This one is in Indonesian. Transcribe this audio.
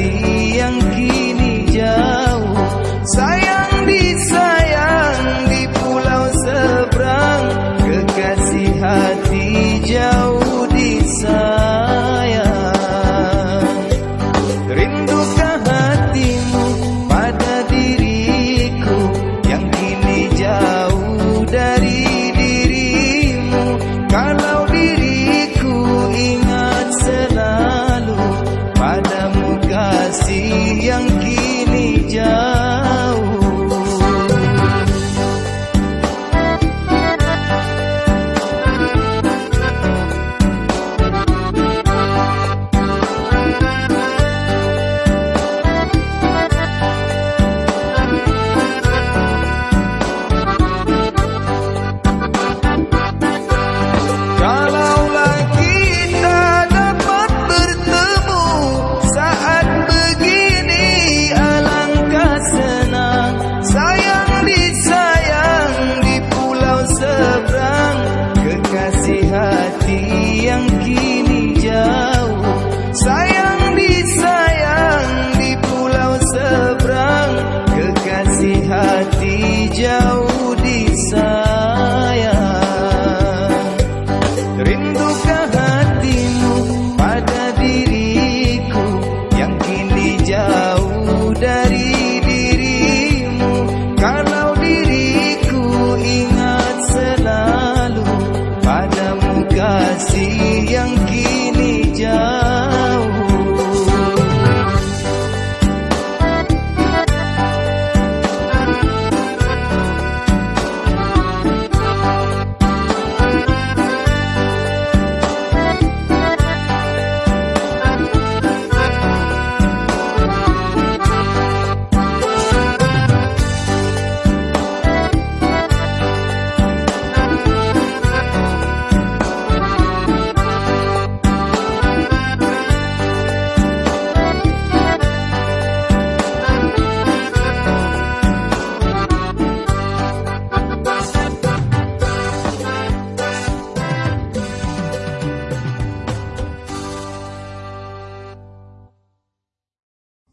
hati yang di jauh.